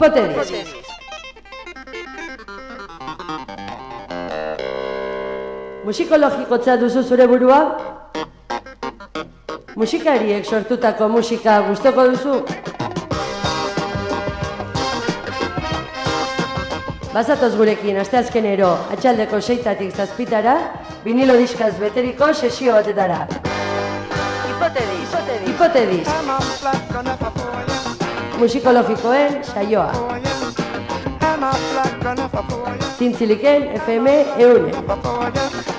Hipotedis. Musikologikotza duzu zure burua? Musikariek sortutako musika gustoko duzu? Bazatoz gurekin, asteazkenero, atxaldeko seitatik zazpitara, vinilo diskaz beteriko sesio batetara. Hipotedis, hipotedis. Musikologikoen saioa. Zintziliken FM eune.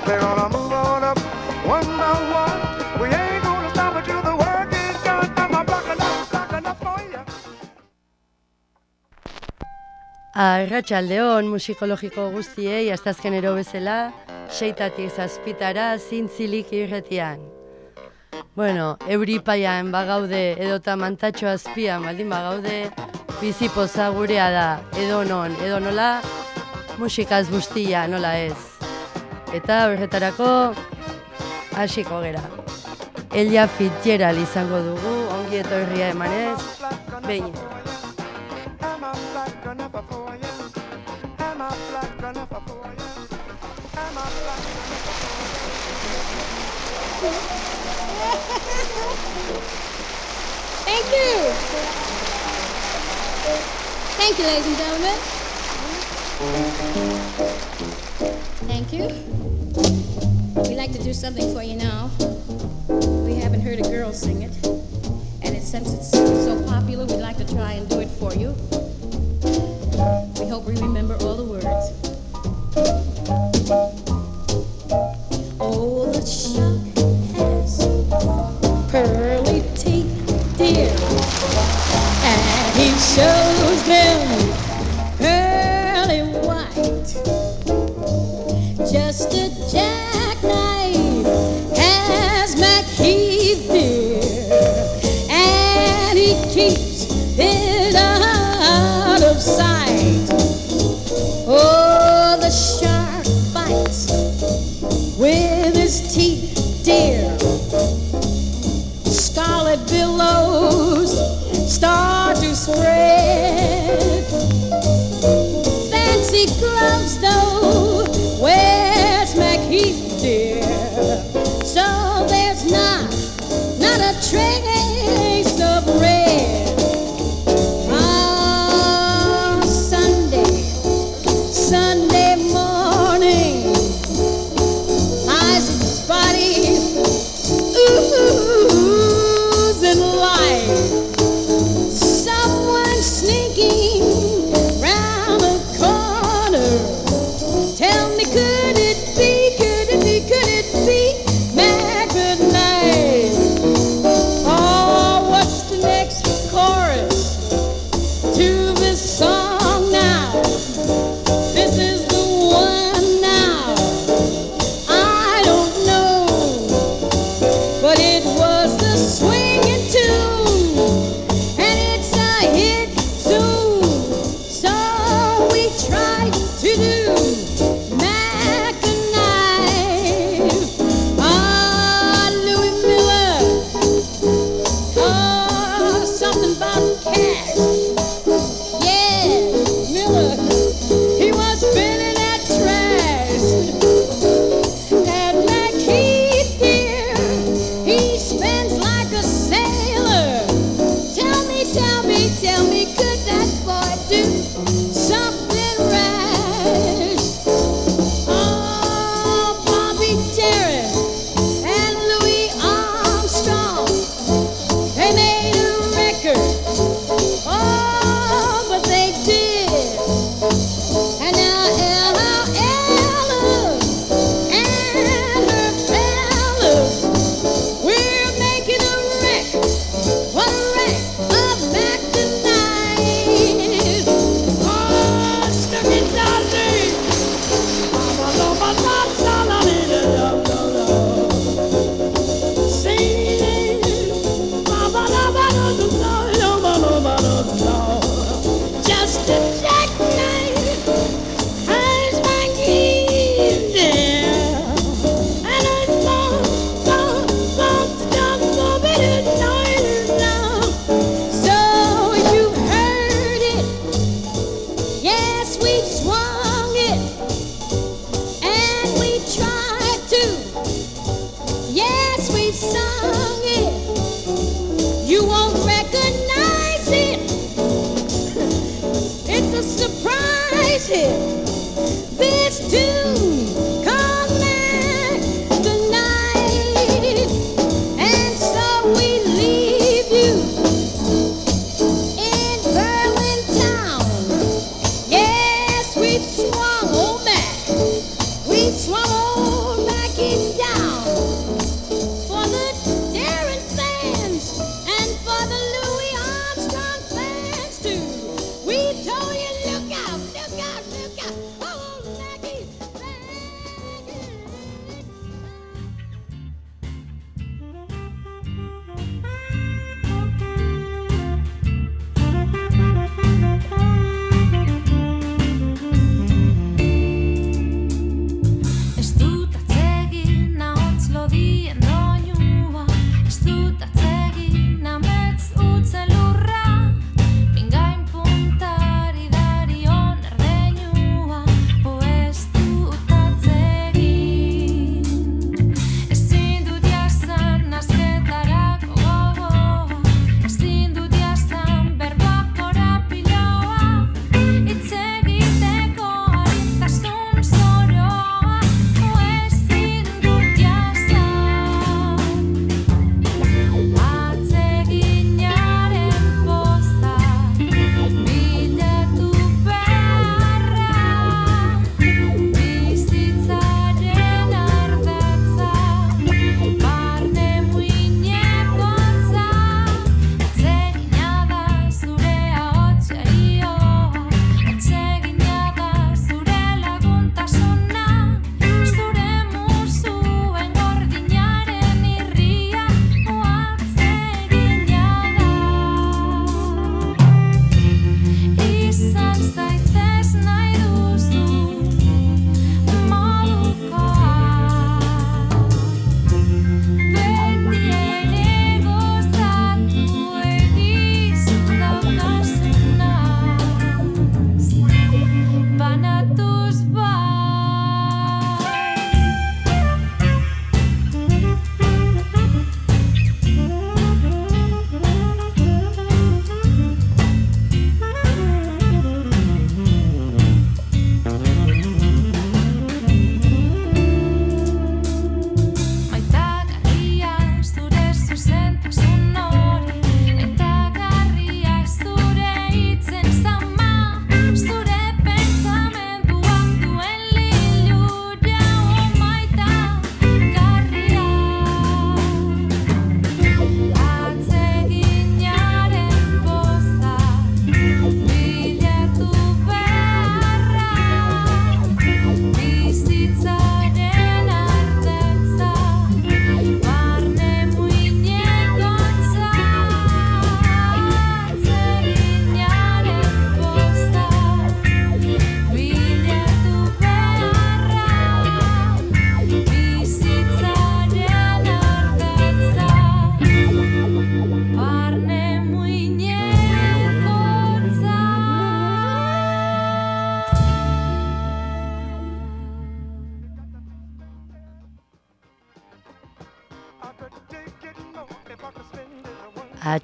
They're gonna move on up one by one. We ain't gonna stop until the work is done. I'm a block enough, block enough for ya. Arratxaldeon musikologiko guztiei, astazkenero bezala, seitatik zazpitara zintzilik irretian. Bueno, euripaian bagaude edota mantatxo azpian baldin bagaude, bizipoza gurea da, edo non, edo nola, musikaz guztia, nola ez. Eta horretarako, hasiko gera. Elia Fitzgerald izango dugu, ongi etorria emanez, behin. Am I Thank you. Thank you, ladies and gentlemen. Thank you. We'd like to do something for you now. We haven't heard a girl sing it. And it, since it's so popular, we'd like to try and do it for you. We hope we remember all the words. show.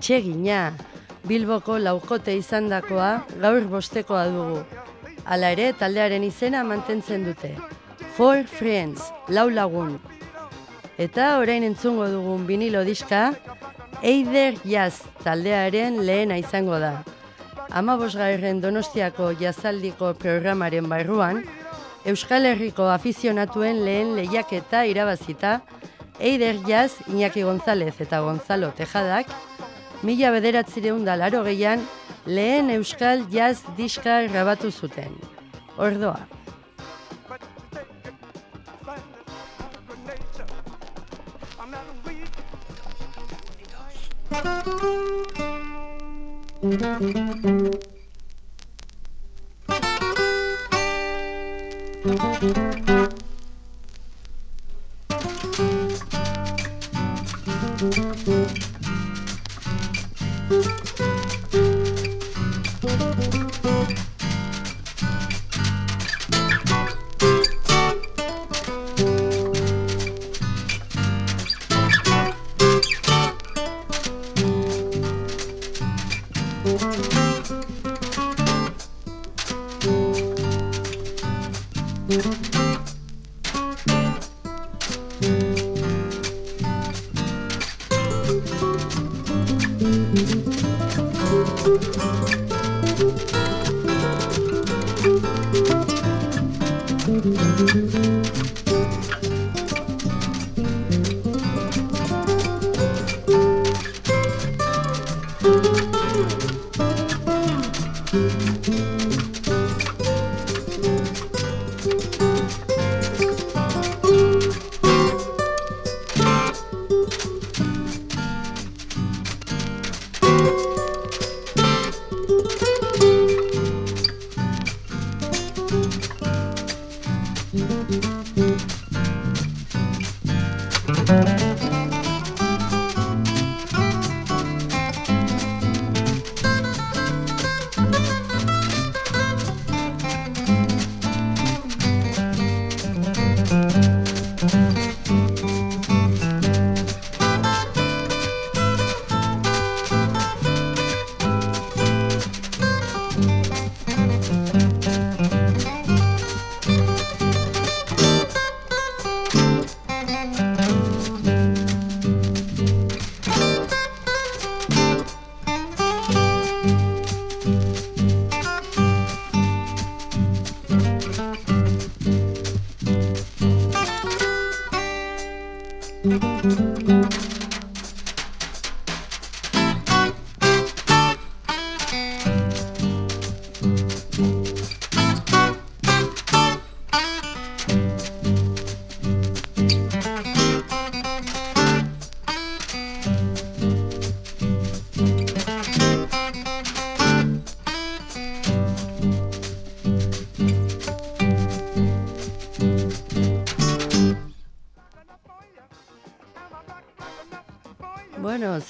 Atsegina, Bilboko laukote izandakoa gaur bostekoa dugu. Hala ere, taldearen izena mantentzen dute. Four Friends, lau lagun. Eta orain entzungo dugun vinilo diska, Eider Jazz taldearen lehena izango da. Ama bosgarren donostiako jazaldiko programaren barruan, Euskal Herriko afizionatuen lehen lehiaketa irabazita, Eider Jazz Iñaki González eta Gonzalo Tejadak, mila bederatzireun da laro gehian, lehen euskal jazz diska grabatu zuten. Ordoa.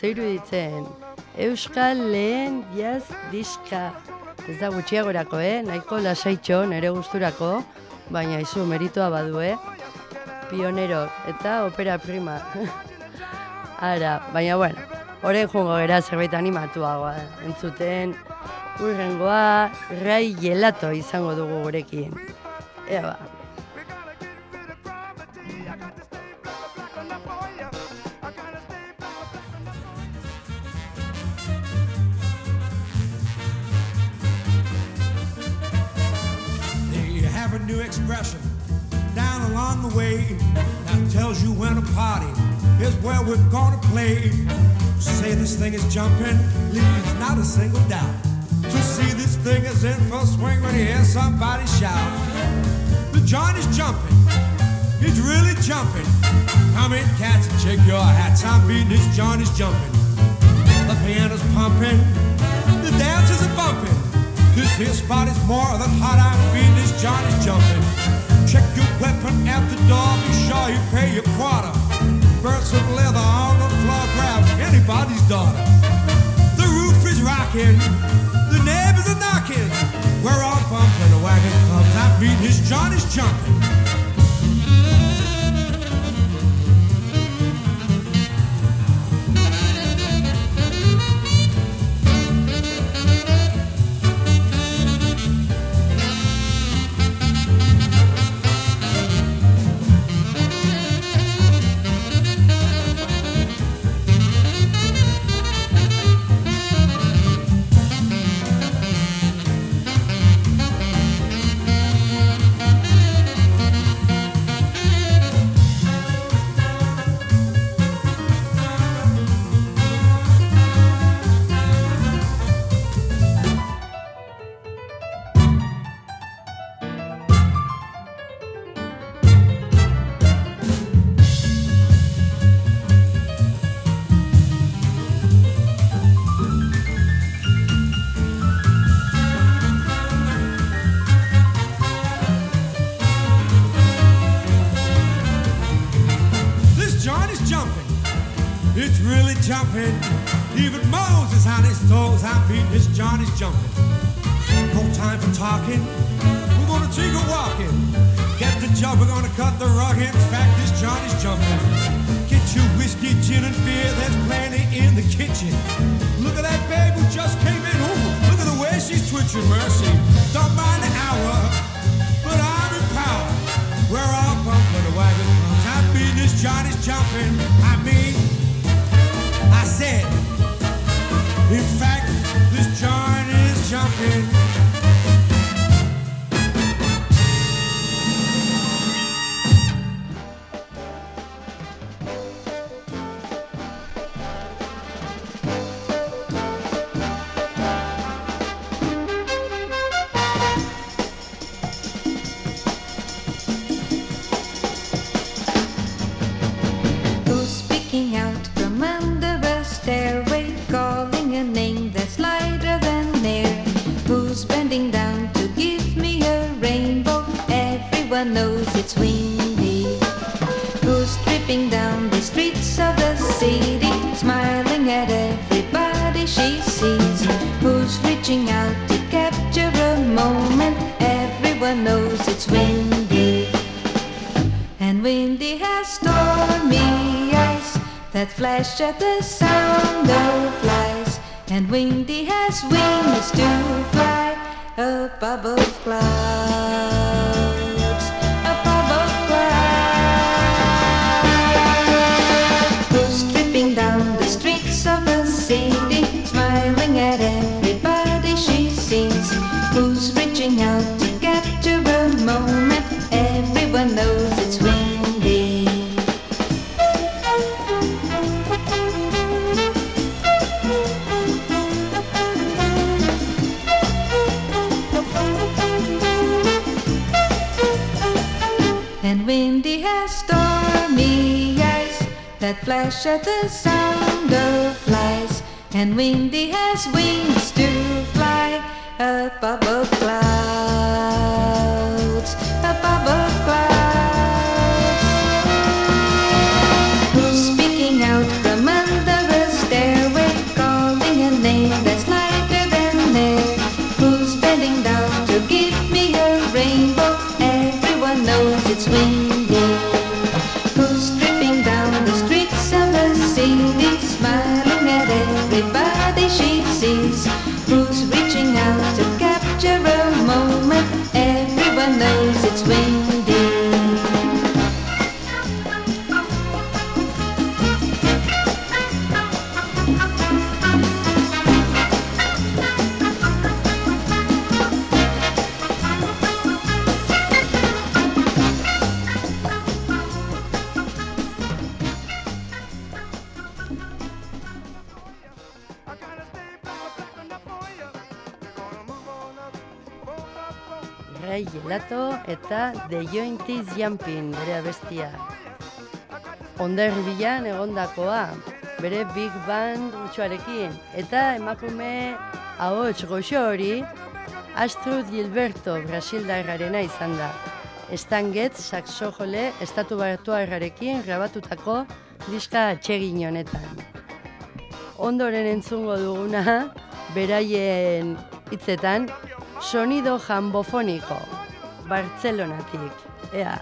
Ditzen, Euskal lehen jazz diska. Ez da gutxiagorako, eh? Nahiko lasaitxo, nere gusturako, baina izu meritoa badu, eh? Pionero eta opera prima. Ara, baina bueno, horren jungo gera zerbait animatuagoa entzuten. Urrengoa, rai gelato izango dugu gurekin. Ea ba. New expression down along the way that tells you when a party is where we're gonna play. Say this thing is jumping, leaves not a single doubt. To see this thing is in full swing when you hear somebody shout. The joint is jumping, it's really jumping. Come in, cats, and check your hats. I'm beating this joint is jumping. The piano's pumping, the dancers are bumping. This here spot is more than hot. I'm beating this joint is jumping. Check your weapon at the door. Be sure you pay your quarter. Burn some leather on the floor. Grab anybody's daughter. The roof is rocking. The neighbors are knocking. We're all bumping. The wagon comes. I'm beating this joint is jumping. It's really jumping. Even Moses on his toes. I'm beating this Johnny's jumping. No time for talking. We're gonna take a walking. Get the job, we're gonna cut the rug. In fact, this Johnny's jumping. Get your whiskey, gin, and beer. There's plenty in the kitchen. Look at that babe who just came in. Ooh, look at the way she's twitching. Mercy. Don't mind the hour, but I'm in power. We're all bumping the wagon. I mean, this Johnny's jumping. I mean, I said, in fact, this John is jumping. moving Jumping bere abestia. Onderri bilan egondakoa, bere big band utxuarekin, eta emakume ahots goxo hori, Astrud Gilberto Brasildarrarena izan da. Stan Getz saxojole estatu batuarrarekin grabatutako diska atsegin honetan. Ondoren entzungo duguna, beraien hitzetan, sonido jambofoniko, Bartzelonatik. Ea,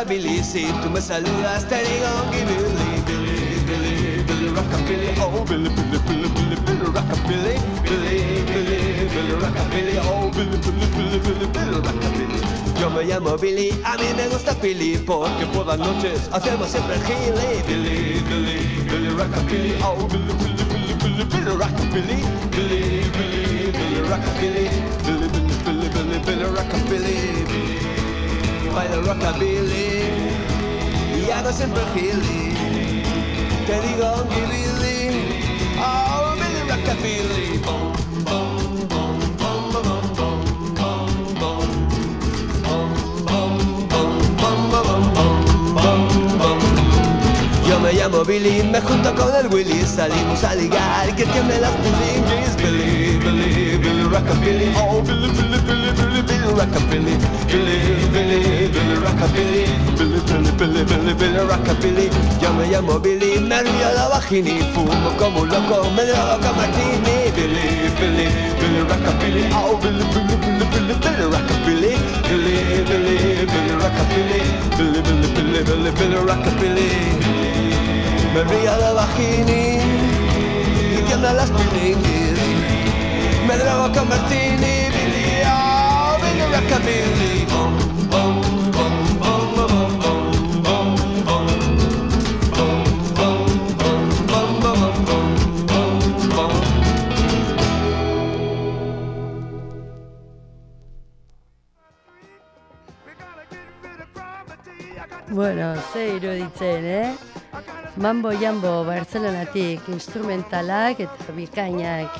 rockabilly. Si tú me saludas, te digo Billy, Billy, Billy, Billy, rockabilly. Oh, Billy, Billy, Billy, Billy, Billy, rockabilly. Billy, Billy, Billy, rockabilly. Oh, Billy, Billy, Billy, Billy, Billy, rockabilly. Yo me llamo Billy, a mí me gusta Billy, porque por las noches hacemos siempre el gili. Billy, Billy, Billy, rockabilly. Oh, Billy, Billy, Billy, Billy, Billy, rockabilly. Billy, Billy, Billy, rockabilly. Billy, Billy, Billy, Billy, Billy, by the rockabilly y hago siempre hilly. Te digo, give oh, me the rockabilly. Yo me junto con el Willy, salimos a ligar y que tiemble las pulinguis. Billy, Billy, Billy rockabilly, oh Billy, Billy, Billy, Billy, Billy rockabilly, Billy, Billy, Billy rockabilly, Billy, Billy, Billy, Billy, Billy rockabilly. Yo me llamo Billy, me río la vagini, fumo como un loco, me drogo con martini. Billy, Billy, Billy rockabilly, oh Billy, Billy, Billy, Billy, Billy rockabilly, Billy, Billy, Billy rockabilly, Billy, Billy, Billy, Billy, Billy rockabilly me brilla la bajini y que las piniquis me drogo con Martini Billy oh Billy Bueno, se iruditzen, eh? Mambo Jambo Barcelonatik instrumentalak eta bikainak.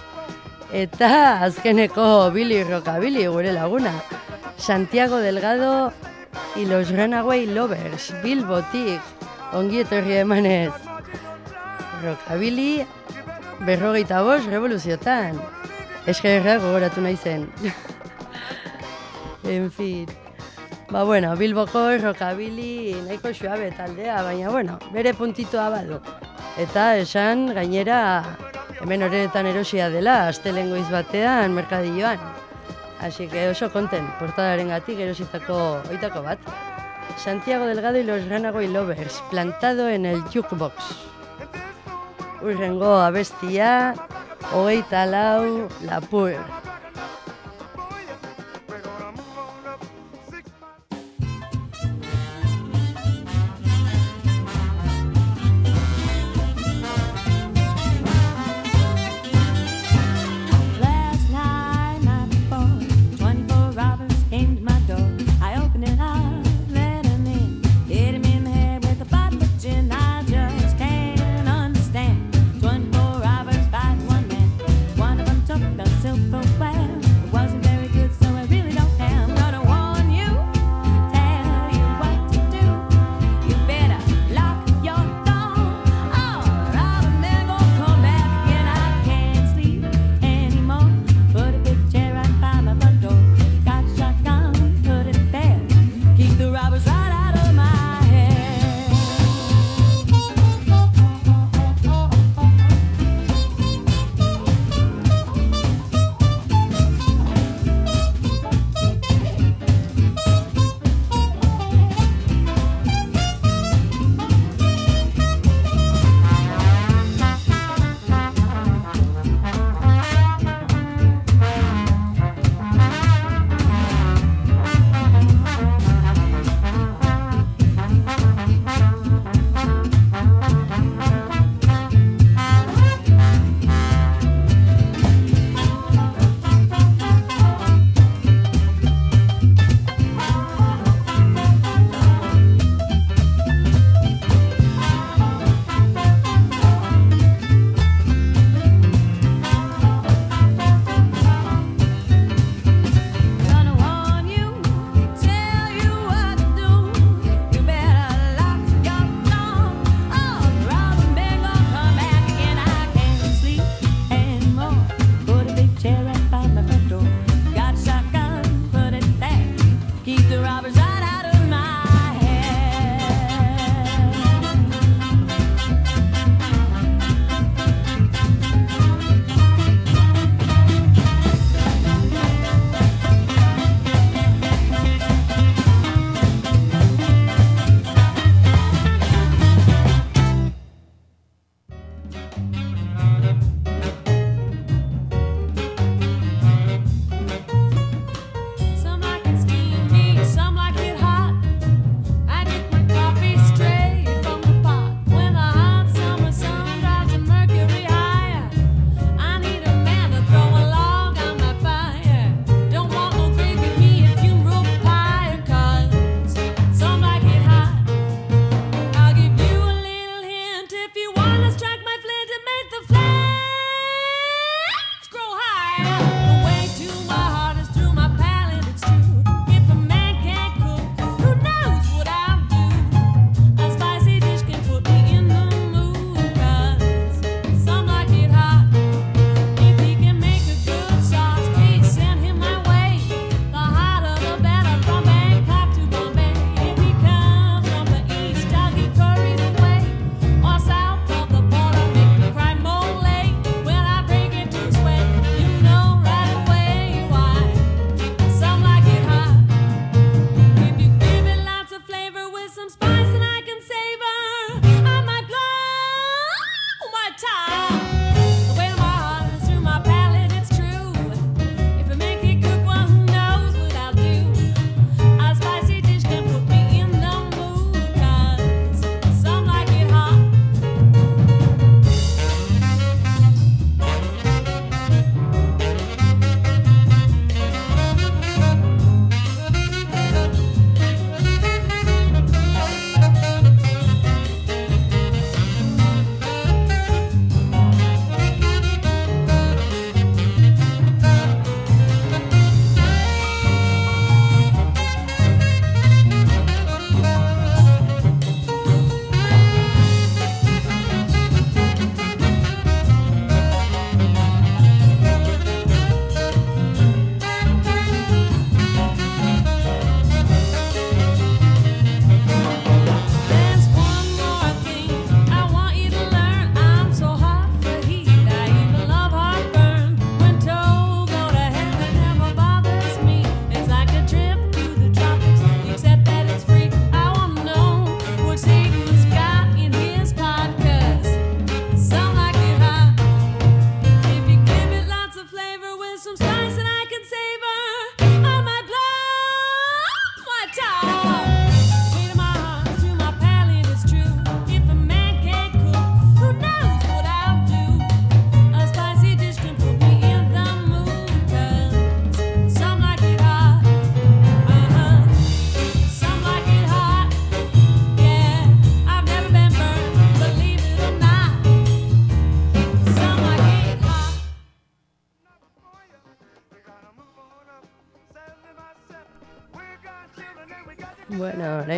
Eta azkeneko Billy Rockabilly gure laguna. Santiago Delgado y los Runaway Lovers, Bilbotik, ongi etorri emanez. Rockabilly berrogeita bost revoluziotan. Eskerra gogoratu nahi zen. en fin. Ba bueno, Bilboko rockabilly nahiko suabe taldea, baina bueno, bere puntitoa badu. Eta esan gainera hemen horretan erosia dela, astelengoiz batean merkadilloan. Así que oso konten, portadaren gatik erositako oitako bat. Santiago Delgado y los Runaway Lovers, plantado en el jukebox. Urrengo abestia, hogeita lau, lapur.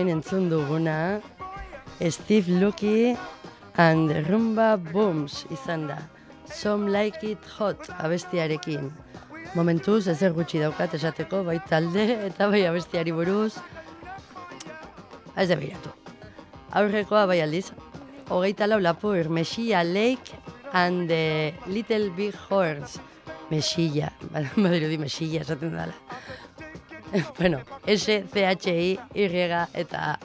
orain entzun duguna Steve Lucky and the Rumba Booms izan da. Some Like It Hot abestiarekin. Momentuz ez gutxi daukat esateko bai talde eta bai abestiari buruz. Ez da behiratu. Aurrekoa bai aldiz. Hogeita lau lapu er, irmesia Lake and the Little Big Horns. Mesilla, badiru di mesilla esaten dala. bueno, S-C-H-I, Y, eta...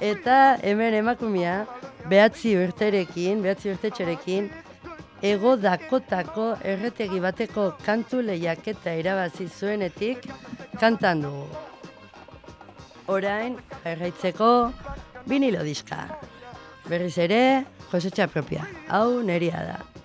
Eta hemen emakumea, behatzi urterekin, behatzi urtetxerekin, ego dakotako erretegi bateko kantu lehiaketa irabazi zuenetik kantan dugu. Orain, erraitzeko, vinilo diska. Berriz ere, josetxa propia. Hau, neria da.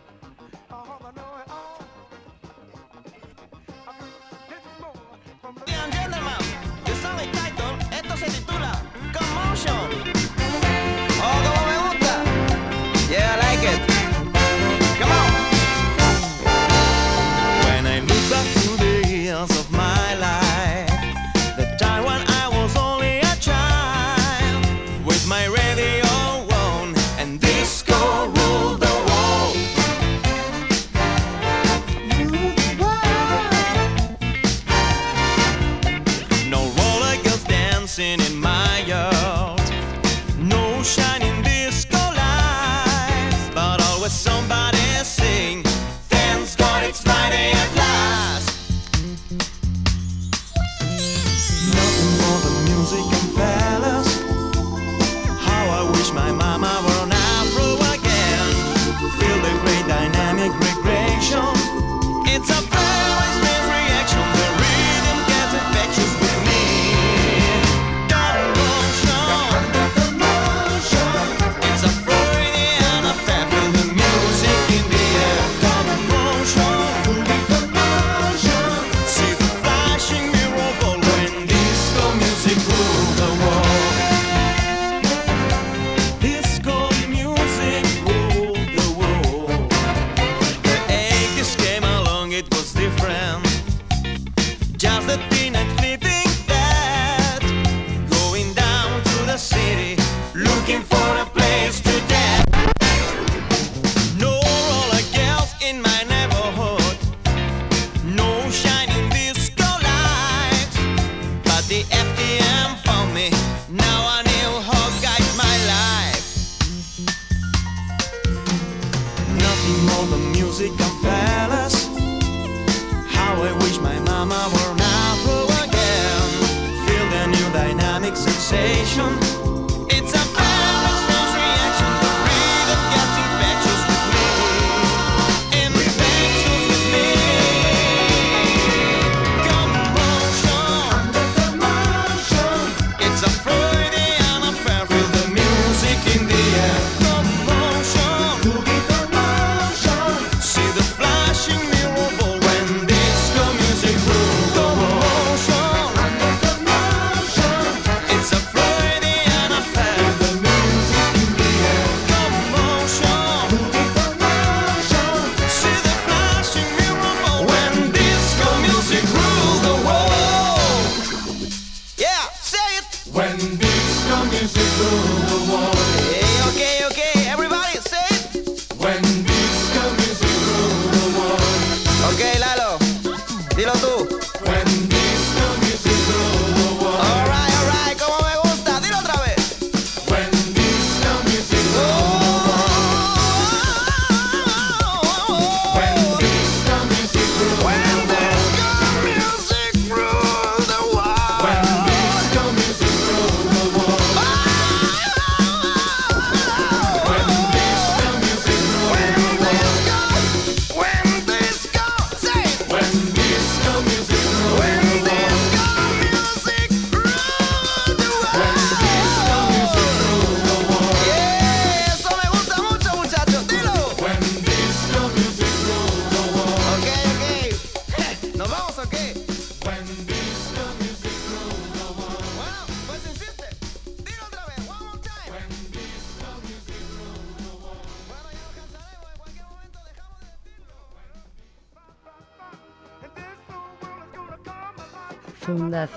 one.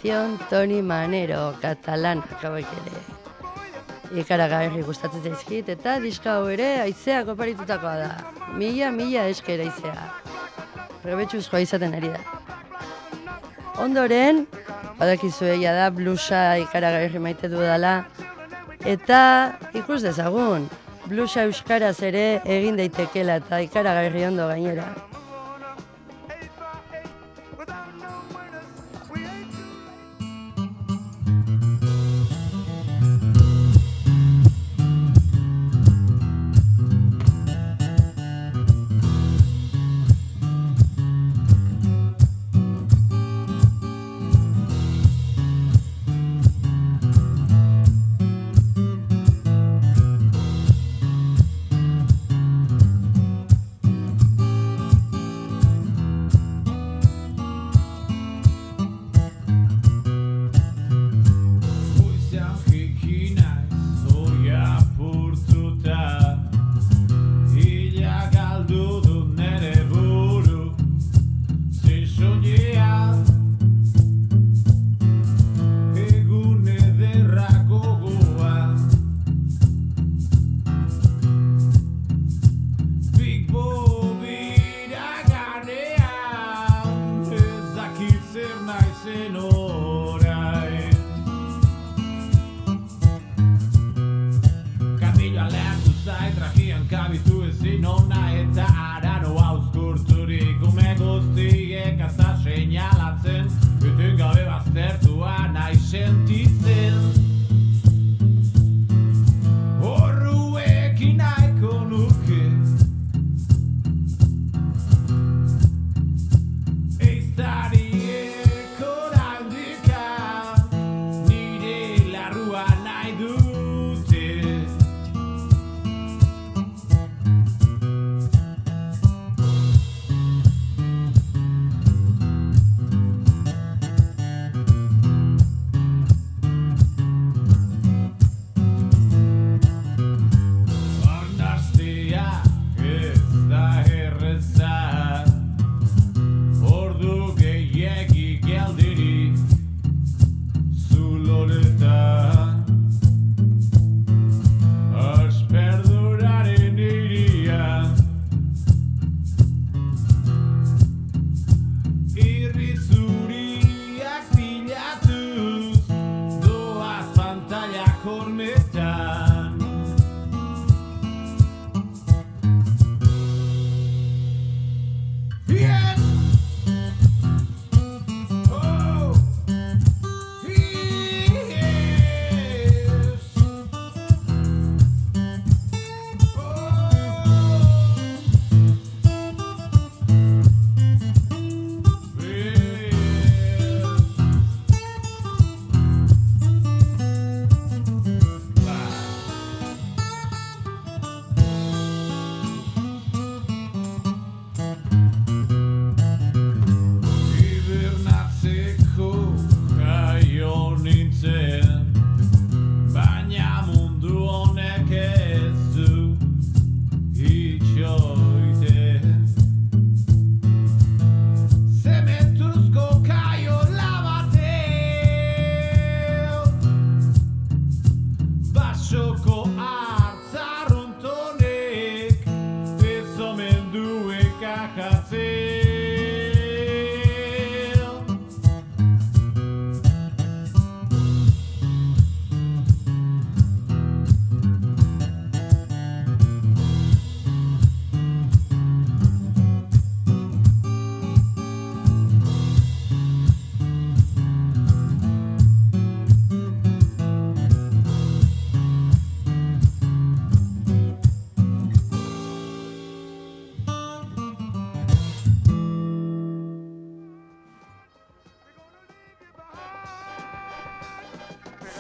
Fundación Toni Manero, katalana, hauek ere. Ikaragarri gustatzen zaizkit, eta diska hau ere aizeak oparitutakoa da. Mila, mila esker aizea. Probetxuzkoa izaten ari da. Ondoren, badakizue ja da blusa ikaragarri maite dudala, eta ikus dezagun, blusa euskaraz ere egin daitekela eta ikaragarri ondo gainera.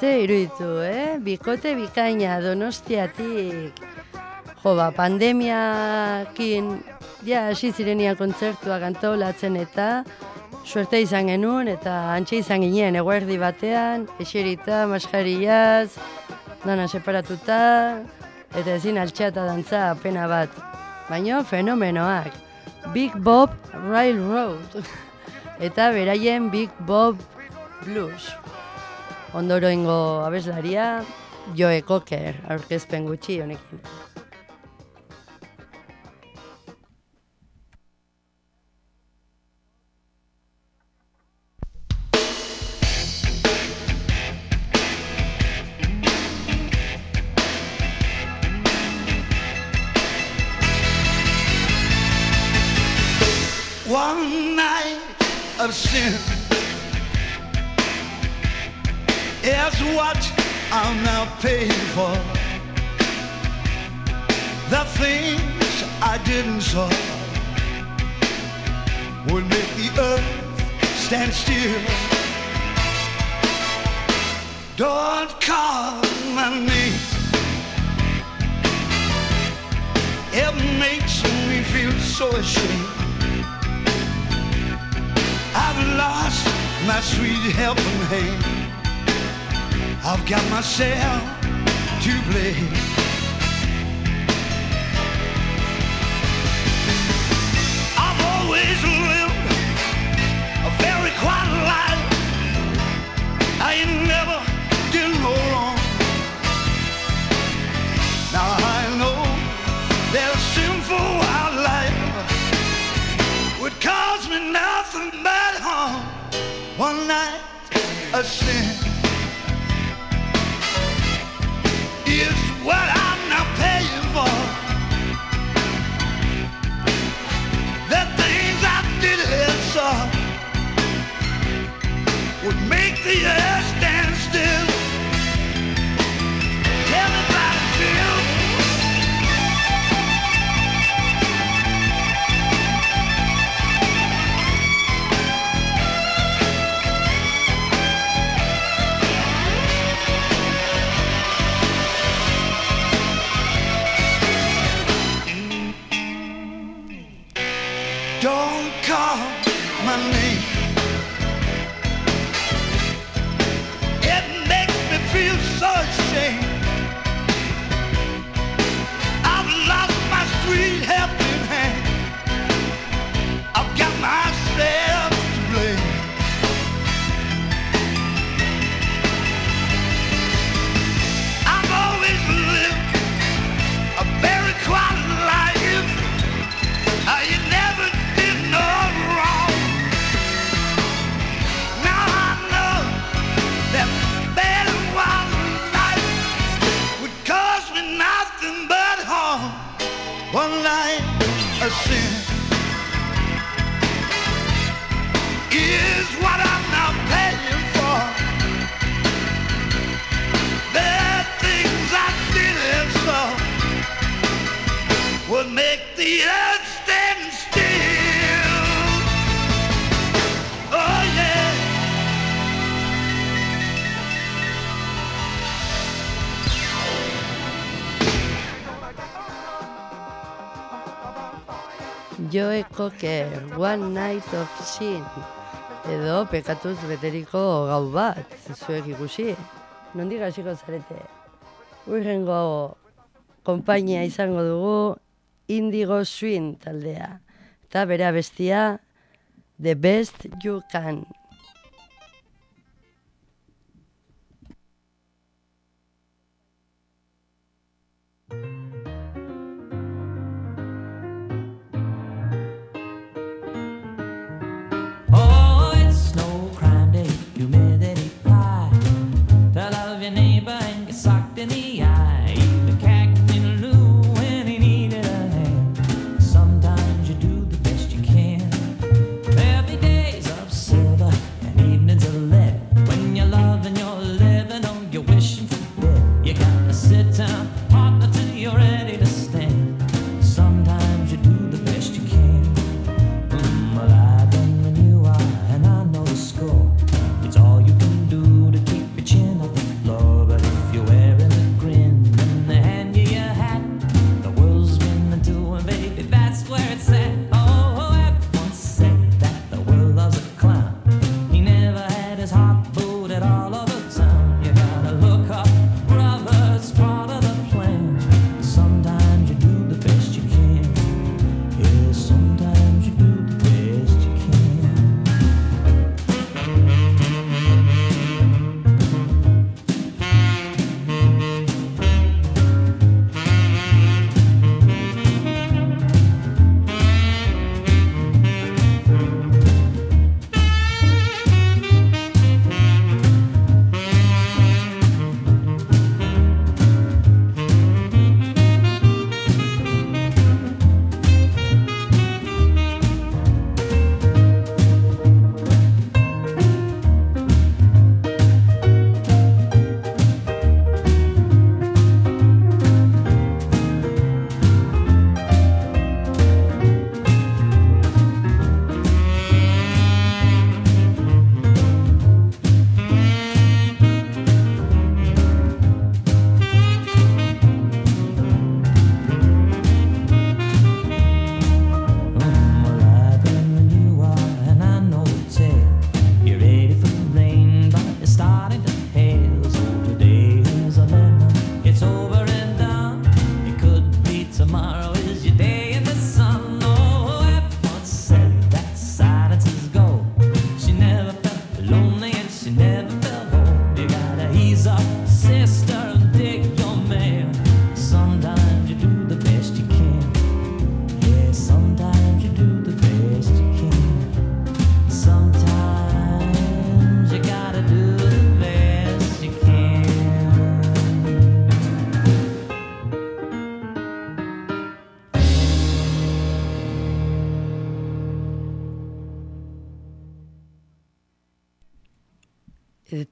ze iruditu, eh? Bikote bikaina donostiatik. Jo, ba, pandemiakin, ja, hasi zirenia kontzertuak antolatzen eta suerte izan genuen eta antxe izan ginen eguerdi batean, eserita, maskariaz, dana separatuta, eta ezin altxeata dantza apena bat. Baina fenomenoak. Big Bob Railroad. eta beraien Big Bob Blues ondoroingo abeslaria jo ekoker aurkezpen gutxi honekin. a sin is what I'm not paying for. The things I did and saw would make the earth. Joe Cocker, One Night of Sin, edo pekatuz beteriko gau bat, zuek ikusi. Nondik hasiko zarete, urrengo konpainia izango dugu Indigo Swing taldea, eta bera bestia The Best You Can. your neighbor.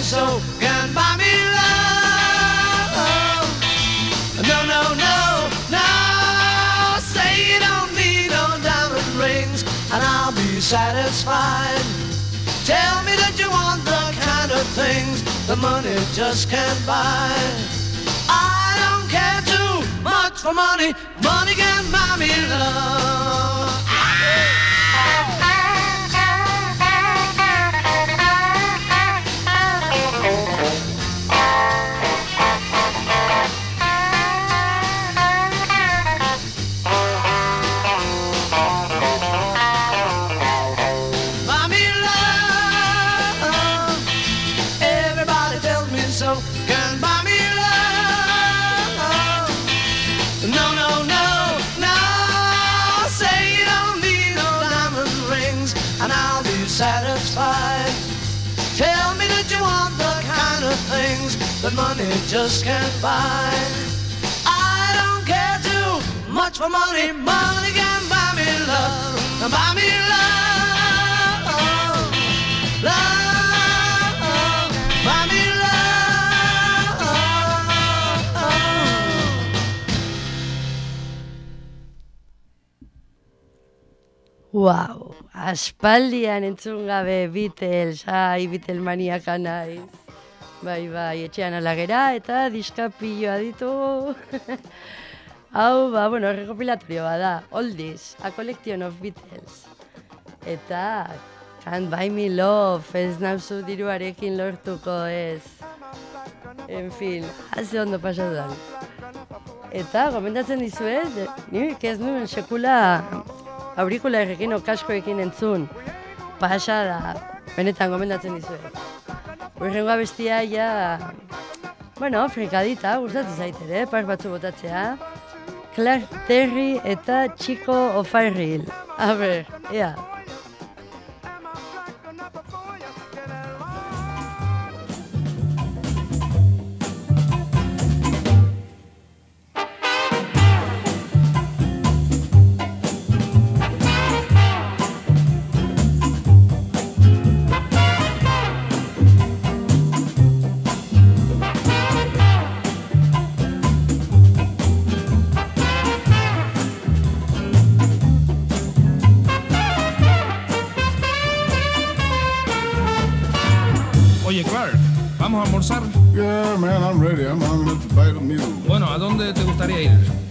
Me so, can buy me love. No, no, no, no, say you don't need no diamond rings, and I'll be satisfied. Tell me that you want the kind of things the money just can't buy. I don't care too much for money. Money can buy me love. Just can't buy. I don't care too much for money. Money can buy me love. Buy me love. Love. Buy me love. Wow, aspaldian entzun gabe Beatles, ai, Beatle maniaka naiz. Bai, bai, etxean alagera eta diskapilloa ditu. Hau, ba, bueno, recopilatorioa da, Oldies, A Collection of Beatles. Eta, Can't Buy Me Love, ez nauzu diruarekin lortuko ez. En fin, haze ondo pasatudan. Eta, gomendatzen dizuet, nik ez nuen sekula aurikularrekin o kaskoekin entzun. Pasada, benetan gomendatzen dizuet. Urrengoa bestia ja, bueno, frikadita, gustatzen zaitere, par batzu botatzea. Clark Terry eta Chico O'Farrill. A ber, ea. Oye, Bueno, ¿a dónde te gustaría ir?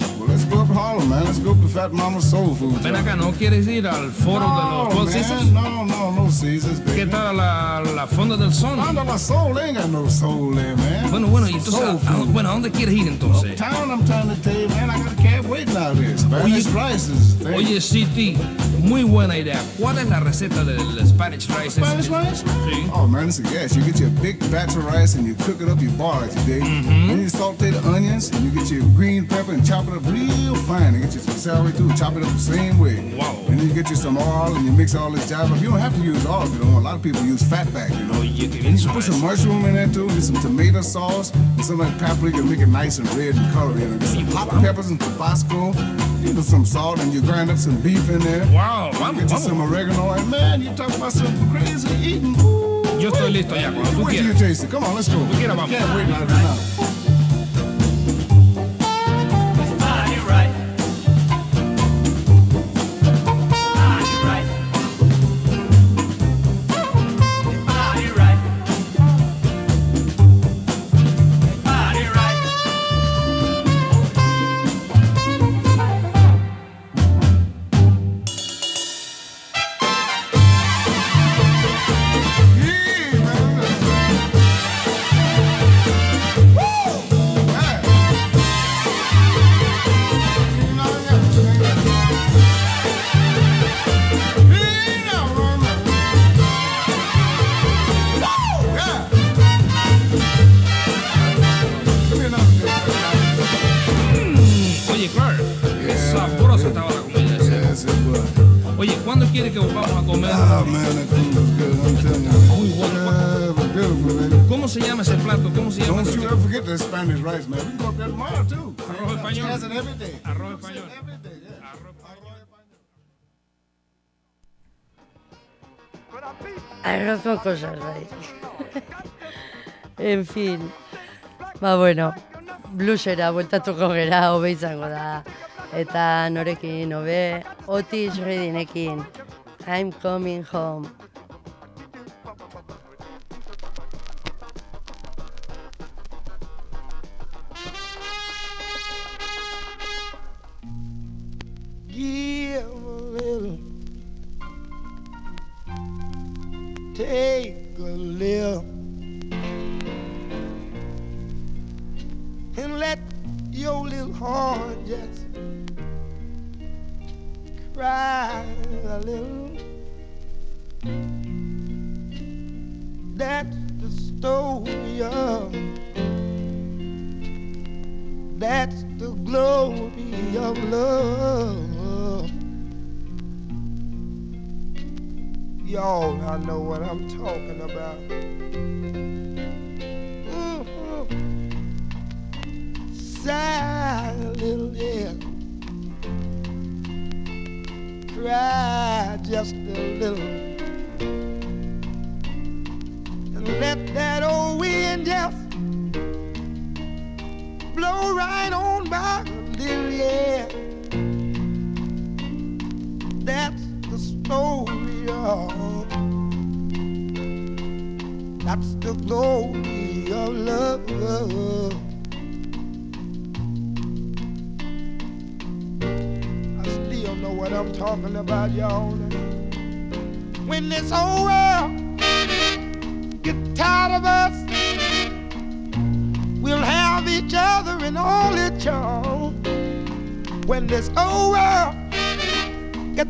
Go up to Harlem, man. Let's go up to Fat Mama's Soul Food. Ven acá, ¿no quieres ir al foro de los No, Four Seasons? no, no, no Caesars, baby. ¿Qué tal la, la fonda del son? Fonda la Soul, they ain't got no soul there, man. Bueno, bueno, y entonces, ¿a, a- bueno, ¿a dónde quieres ir entonces? Town, I'm trying to tell you, man, I got a cab waiting out there. Spanish rice is thing. Oye, City, muy buena idea. ¿Cuál es la receta del Spanish rice? Spanish rice? Sí. Oh man, it's a gas. You get your big batch of rice and you cook it up, you boil it, you dig? Mm-hmm. Then you saute the onions and you get your green pepper and chop it up real real fine and get you some celery too. Chop it up the same way. Wow. And then you get you some oil and you mix all this jive up. You don't have to use oil, you know. A lot of people use fat back, you know. Qué bien And you can put some mushroom in there too, get some tomato sauce, and some like paprika make it nice and red and color. You know, get some hot peppers and Tabasco, you know, some salt, and you grind up some beef in there. Wow, You vamos, Get you vamos. some oregano, and man, you talk about some crazy eating. Ooh, Yo estoy listo ya, cuando tú you quieras. taste it. Come on, let's go. quieras, vamos. Can't wait now. En fin. Ba, bueno, bluesera bueltatuko gera, hobe izango da. Eta norekin, hobe, Otis Redinekin. I'm coming home.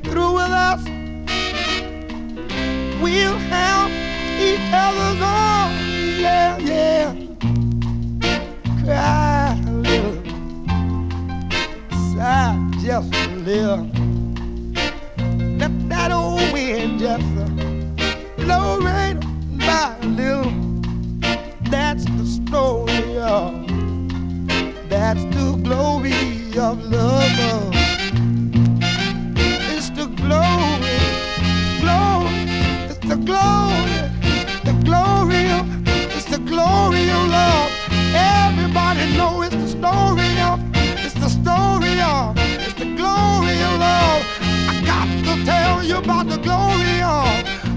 Through with us, we'll have each other's all. Yeah, yeah. Cry a little, sigh just a little. Let that old wind just blow right by a little. That's the story of. That's the glory of love. Glory, the glory. It's the glory of love. Everybody know it's the story of. It's the story of. It's the glory of love. I got to tell you about the glory of,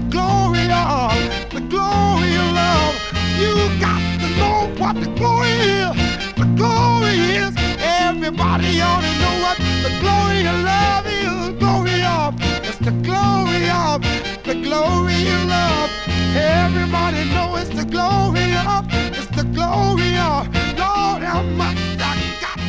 glory of, the glory of love. You got to know what the glory is. The glory is. Everybody ought to know what the glory of love the glory of. The glory of love. Everybody know it's the glory of. It's the glory of. Lord, how much I got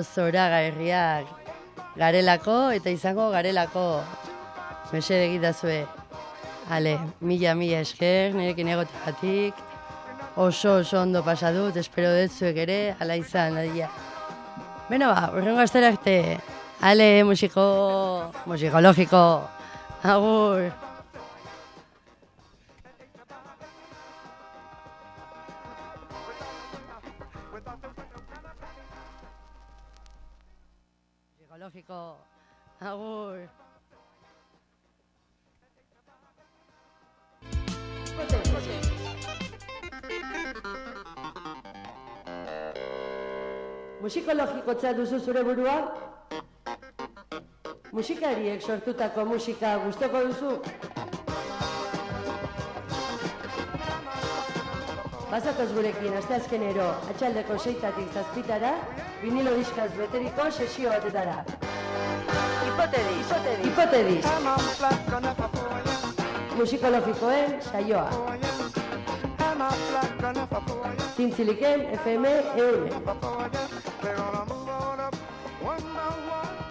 Ero zora garriak garelako eta izango garelako. Mesede egitazue. Ale, mila mila esker, nirekin egotegatik. Oso oso ondo pasa dut, espero dut zuek ere, ala izan, adia. Beno ba, urrengo astera arte. Ale, musiko, musikologiko. Agur. Musikologiko. Agur. Musikologikotza duzu zure burua? Musikariek sortutako musika gustoko duzu? Bazatoz gurekin, asteazkenero, atxaldeko seitatik zazpitara, vinilo diskaz beteriko sesio batetara. Hipotediz, hipotediz. Musikologikoen ¿eh? saioa. Zintziliken FM eure.